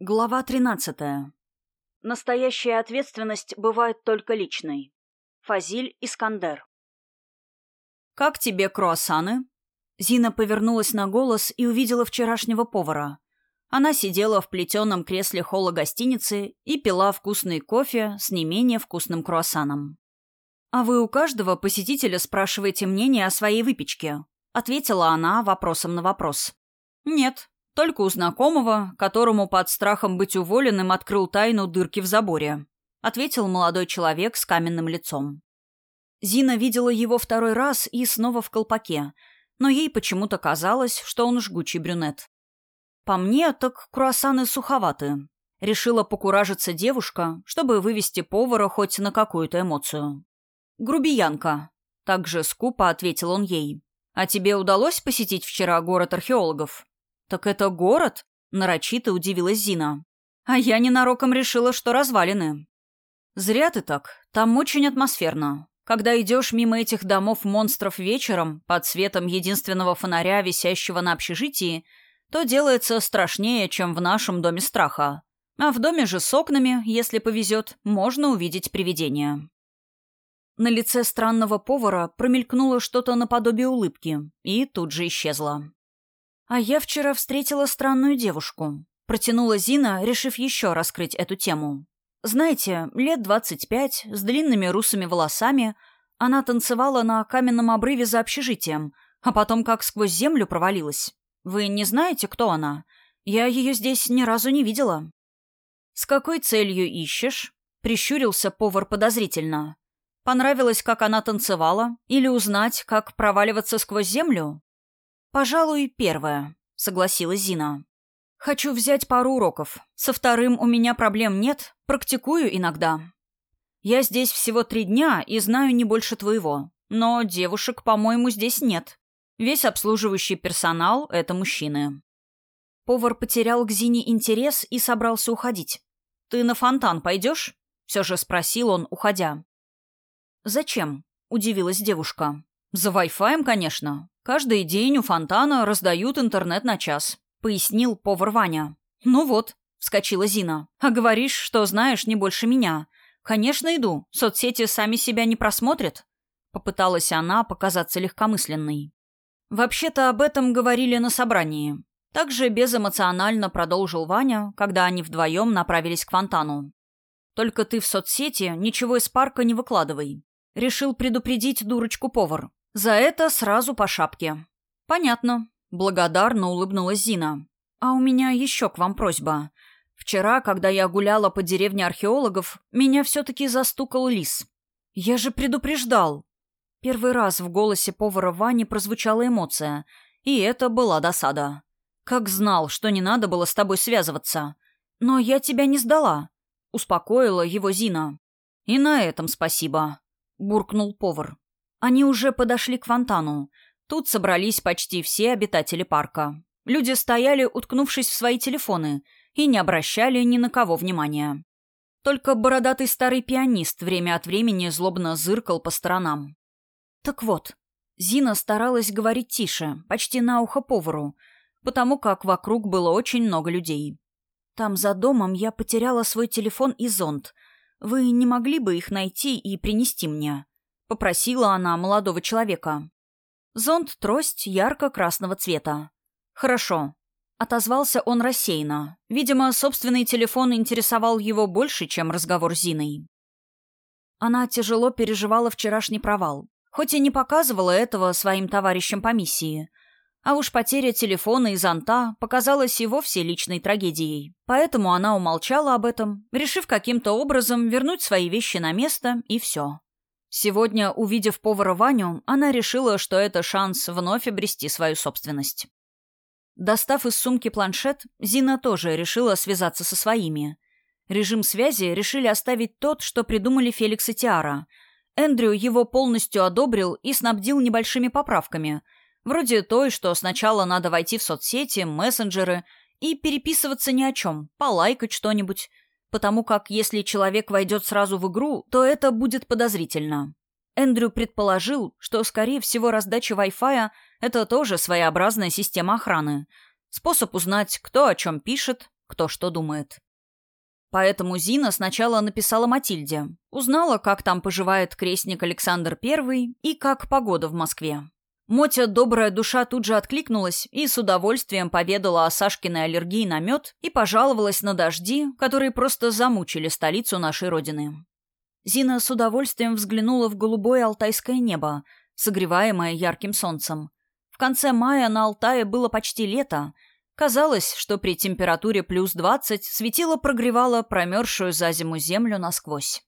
Глава 13. Настоящая ответственность бывает только личной. Фазиль Искандер. «Как тебе круассаны?» Зина повернулась на голос и увидела вчерашнего повара. Она сидела в плетеном кресле холла гостиницы и пила вкусный кофе с не менее вкусным круассаном. «А вы у каждого посетителя спрашиваете мнение о своей выпечке?» — ответила она вопросом на вопрос. «Нет, только у знакомого, которому под страхом быть уволенным открыл тайну дырки в заборе. Ответил молодой человек с каменным лицом. Зина видела его второй раз и снова в колпаке, но ей почему-то казалось, что он жгучий брюнет. По мне, так круассаны суховаты. Решила покуражиться девушка, чтобы вывести повара хоть на какую-то эмоцию. «Грубиянка», — также скупо ответил он ей. «А тебе удалось посетить вчера город археологов?» «Так это город?» — нарочито удивилась Зина. «А я ненароком решила, что развалины». «Зря ты так. Там очень атмосферно. Когда идешь мимо этих домов-монстров вечером, под светом единственного фонаря, висящего на общежитии, то делается страшнее, чем в нашем доме страха. А в доме же с окнами, если повезет, можно увидеть привидения». На лице странного повара промелькнуло что-то наподобие улыбки и тут же исчезло. «А я вчера встретила странную девушку», — протянула Зина, решив еще раскрыть эту тему. «Знаете, лет двадцать пять, с длинными русыми волосами, она танцевала на каменном обрыве за общежитием, а потом как сквозь землю провалилась. Вы не знаете, кто она? Я ее здесь ни разу не видела». «С какой целью ищешь?» — прищурился повар подозрительно. «Понравилось, как она танцевала? Или узнать, как проваливаться сквозь землю?» «Пожалуй, первое», — согласилась Зина. «Хочу взять пару уроков. Со вторым у меня проблем нет, практикую иногда. Я здесь всего три дня и знаю не больше твоего. Но девушек, по-моему, здесь нет. Весь обслуживающий персонал — это мужчины». Повар потерял к Зине интерес и собрался уходить. «Ты на фонтан пойдешь?» — все же спросил он, уходя. «Зачем?» — удивилась девушка. «За Wi-Fi, конечно. Каждый день у фонтана раздают интернет на час», — пояснил повар Ваня. «Ну вот», — вскочила Зина. «А говоришь, что знаешь не больше меня. Конечно, иду. Соцсети сами себя не просмотрят». Попыталась она показаться легкомысленной. «Вообще-то об этом говорили на собрании». Также безэмоционально продолжил Ваня, когда они вдвоем направились к фонтану. «Только ты в соцсети ничего из парка не выкладывай». Решил предупредить дурочку-повар. За это сразу по шапке. Понятно. Благодарно улыбнулась Зина. А у меня еще к вам просьба. Вчера, когда я гуляла по деревне археологов, меня все-таки застукал лис. Я же предупреждал. Первый раз в голосе повара Вани прозвучала эмоция, и это была досада. Как знал, что не надо было с тобой связываться. Но я тебя не сдала. Успокоила его Зина. И на этом спасибо. Буркнул повар. Они уже подошли к фонтану. Тут собрались почти все обитатели парка. Люди стояли, уткнувшись в свои телефоны, и не обращали ни на кого внимания. Только бородатый старый пианист время от времени злобно зыркал по сторонам. Так вот, Зина старалась говорить тише, почти на ухо повару, потому как вокруг было очень много людей. Там за домом я потеряла свой телефон и зонт. Вы не могли бы их найти и принести мне? — попросила она молодого человека. Зонт-трость ярко-красного цвета. «Хорошо», — отозвался он рассеянно. Видимо, собственный телефон интересовал его больше, чем разговор с Зиной. Она тяжело переживала вчерашний провал, хоть и не показывала этого своим товарищам по миссии. А уж потеря телефона и зонта показалась и вовсе личной трагедией. Поэтому она умолчала об этом, решив каким-то образом вернуть свои вещи на место, и все. Сегодня, увидев повара Ваню, она решила, что это шанс вновь обрести свою собственность. Достав из сумки планшет, Зина тоже решила связаться со своими. Режим связи решили оставить тот, что придумали Феликс и Тиара. Эндрю его полностью одобрил и снабдил небольшими поправками, вроде той, что сначала надо войти в соцсети, мессенджеры и переписываться ни о чем, полайкать что-нибудь, потому как если человек войдет сразу в игру, то это будет подозрительно. Эндрю предположил, что, скорее всего, раздача Wi-Fi — это тоже своеобразная система охраны. Способ узнать, кто о чем пишет, кто что думает. Поэтому Зина сначала написала Матильде, узнала, как там поживает крестник Александр I и как погода в Москве. Мотя, добрая душа, тут же откликнулась и с удовольствием поведала о Сашкиной аллергии на мед и пожаловалась на дожди, которые просто замучили столицу нашей родины. Зина с удовольствием взглянула в голубое алтайское небо, согреваемое ярким солнцем. В конце мая на Алтае было почти лето. Казалось, что при температуре плюс двадцать светило прогревало промерзшую за зиму землю насквозь.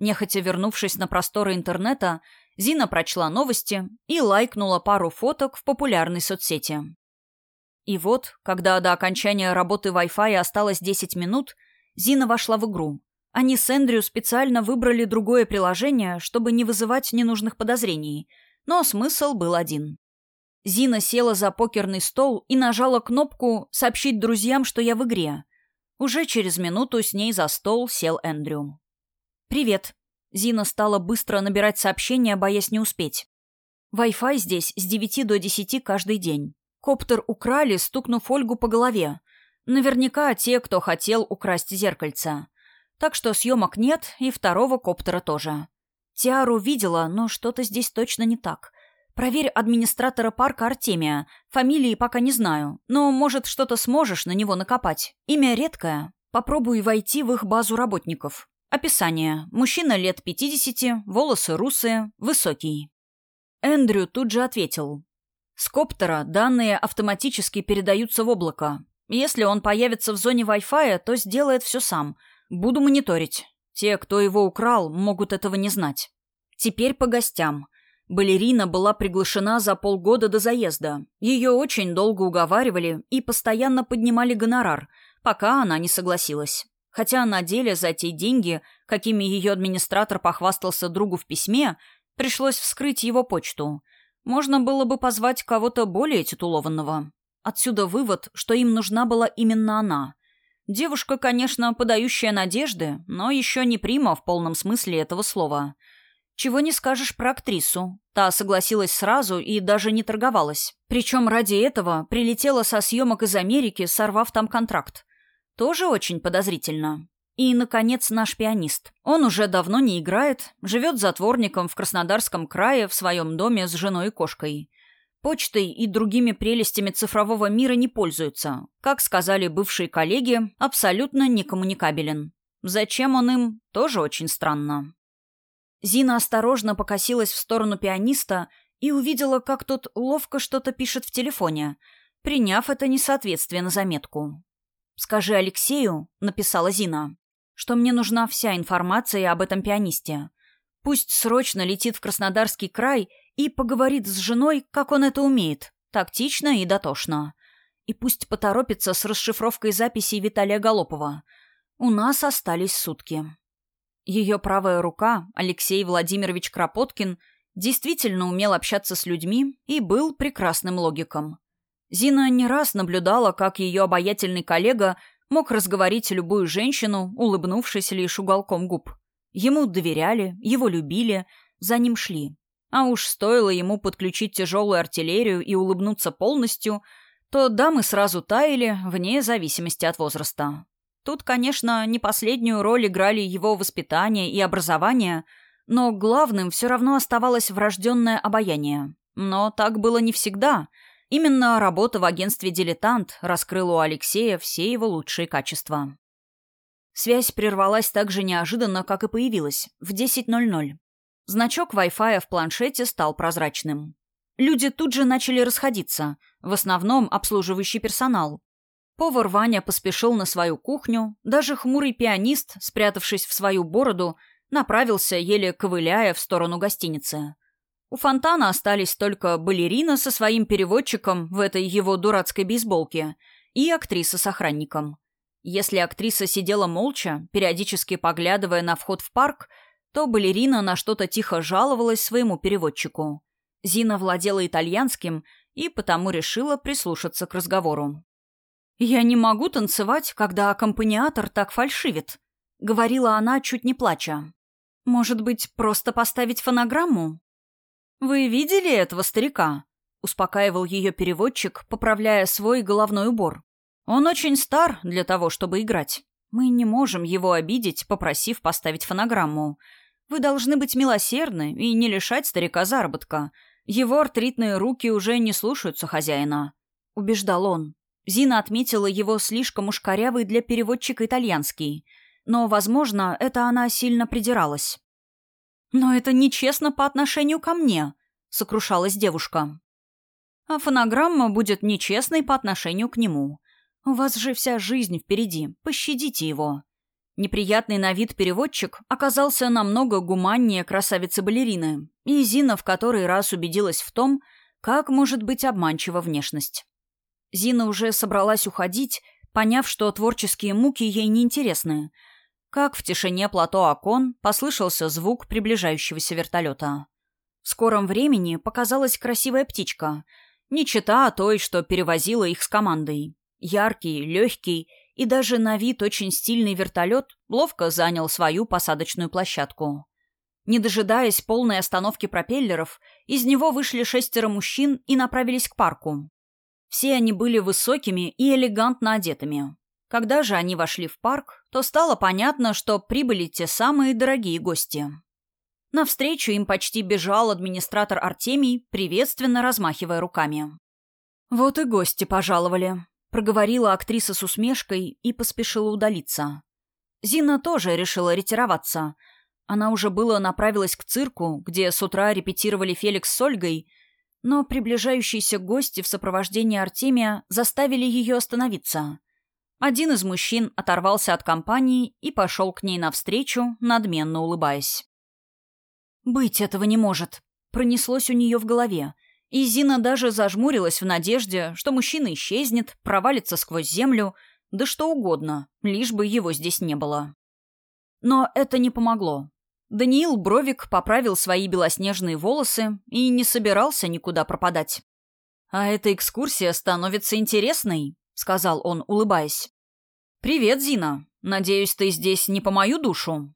Нехотя вернувшись на просторы интернета, Зина прочла новости и лайкнула пару фоток в популярной соцсети. И вот, когда до окончания работы Wi-Fi осталось 10 минут, Зина вошла в игру. Они с Эндрю специально выбрали другое приложение, чтобы не вызывать ненужных подозрений, но смысл был один. Зина села за покерный стол и нажала кнопку «Сообщить друзьям, что я в игре». Уже через минуту с ней за стол сел Эндрю. «Привет», Зина стала быстро набирать сообщения, боясь не успеть. Wi-Fi здесь с 9 до 10 каждый день. Коптер украли, стукнув Ольгу по голове. Наверняка те, кто хотел украсть зеркальце. Так что съемок нет, и второго коптера тоже. Тиару видела, но что-то здесь точно не так. Проверь администратора парка Артемия. Фамилии пока не знаю, но, может, что-то сможешь на него накопать. Имя редкое. Попробуй войти в их базу работников. Описание. Мужчина лет 50, волосы русые, высокий. Эндрю тут же ответил. С коптера данные автоматически передаются в облако. Если он появится в зоне Wi-Fi, то сделает все сам. Буду мониторить. Те, кто его украл, могут этого не знать. Теперь по гостям. Балерина была приглашена за полгода до заезда. Ее очень долго уговаривали и постоянно поднимали гонорар, пока она не согласилась. Хотя на деле за те деньги, какими ее администратор похвастался другу в письме, пришлось вскрыть его почту. Можно было бы позвать кого-то более титулованного. Отсюда вывод, что им нужна была именно она. Девушка, конечно, подающая надежды, но еще не прима в полном смысле этого слова. Чего не скажешь про актрису. Та согласилась сразу и даже не торговалась. Причем ради этого прилетела со съемок из Америки, сорвав там контракт. Тоже очень подозрительно. И, наконец, наш пианист. Он уже давно не играет, живет затворником в Краснодарском крае в своем доме с женой и кошкой. Почтой и другими прелестями цифрового мира не пользуется. Как сказали бывшие коллеги, абсолютно некоммуникабелен. Зачем он им, тоже очень странно. Зина осторожно покосилась в сторону пианиста и увидела, как тот ловко что-то пишет в телефоне, приняв это несоответствие на заметку. «Скажи Алексею», — написала Зина, «что мне нужна вся информация об этом пианисте. Пусть срочно летит в Краснодарский край и поговорит с женой, как он это умеет, тактично и дотошно. И пусть поторопится с расшифровкой записей Виталия Голопова. У нас остались сутки». Ее правая рука, Алексей Владимирович Кропоткин, действительно умел общаться с людьми и был прекрасным логиком. Зина не раз наблюдала, как ее обаятельный коллега мог разговорить любую женщину, улыбнувшись лишь уголком губ. Ему доверяли, его любили, за ним шли. А уж стоило ему подключить тяжелую артиллерию и улыбнуться полностью, то дамы сразу таяли, вне зависимости от возраста. Тут, конечно, не последнюю роль играли его воспитание и образование, но главным все равно оставалось врожденное обаяние. Но так было не всегда — Именно работа в агентстве «Дилетант» раскрыла у Алексея все его лучшие качества. Связь прервалась так же неожиданно, как и появилась, в 10.00. Значок Wi-Fi в планшете стал прозрачным. Люди тут же начали расходиться, в основном обслуживающий персонал. Повар Ваня поспешил на свою кухню, даже хмурый пианист, спрятавшись в свою бороду, направился, еле ковыляя, в сторону гостиницы. У Фонтана остались только балерина со своим переводчиком в этой его дурацкой бейсболке и актриса с охранником. Если актриса сидела молча, периодически поглядывая на вход в парк, то балерина на что-то тихо жаловалась своему переводчику. Зина владела итальянским и потому решила прислушаться к разговору. «Я не могу танцевать, когда аккомпаниатор так фальшивит», — говорила она, чуть не плача. «Может быть, просто поставить фонограмму?» «Вы видели этого старика?» — успокаивал ее переводчик, поправляя свой головной убор. Он очень стар для того, чтобы играть. Мы не можем его обидеть, попросив поставить фонограмму. Вы должны быть милосердны и не лишать старика заработка. Его артритные руки уже не слушаются хозяина», — убеждал он. Зина отметила его слишком уж корявый для переводчика итальянский. Но, возможно, это она сильно придиралась. «Но это нечестно по отношению ко мне», — сокрушалась девушка. «А фонограмма будет нечестной по отношению к нему. У вас же вся жизнь впереди. Пощадите его». Неприятный на вид переводчик оказался намного гуманнее красавицы-балерины, и Зина в который раз убедилась в том, как может быть обманчива внешность. Зина уже собралась уходить, поняв, что творческие муки ей неинтересны, как в тишине плато окон послышался звук приближающегося вертолета. В скором времени показалась красивая птичка, не чита той, что перевозила их с командой. Яркий, легкий и даже на вид очень стильный вертолет ловко занял свою посадочную площадку. Не дожидаясь полной остановки пропеллеров, из него вышли шестеро мужчин и направились к парку. Все они были высокими и элегантно одетыми. Когда же они вошли в парк, то стало понятно, что прибыли те самые дорогие гости. Навстречу им почти бежал администратор Артемий, приветственно размахивая руками. «Вот и гости пожаловали», — проговорила актриса с усмешкой и поспешила удалиться. Зина тоже решила ретироваться. Она уже было направилась к цирку, где с утра репетировали Феликс с Ольгой, но приближающиеся гости в сопровождении Артемия заставили ее остановиться. Один из мужчин оторвался от компании и пошел к ней навстречу, надменно улыбаясь. «Быть этого не может», — пронеслось у нее в голове, и Зина даже зажмурилась в надежде, что мужчина исчезнет, провалится сквозь землю, да что угодно, лишь бы его здесь не было. Но это не помогло. Даниил Бровик поправил свои белоснежные волосы и не собирался никуда пропадать. «А эта экскурсия становится интересной», — сказал он, улыбаясь. «Привет, Зина. Надеюсь, ты здесь не по мою душу?»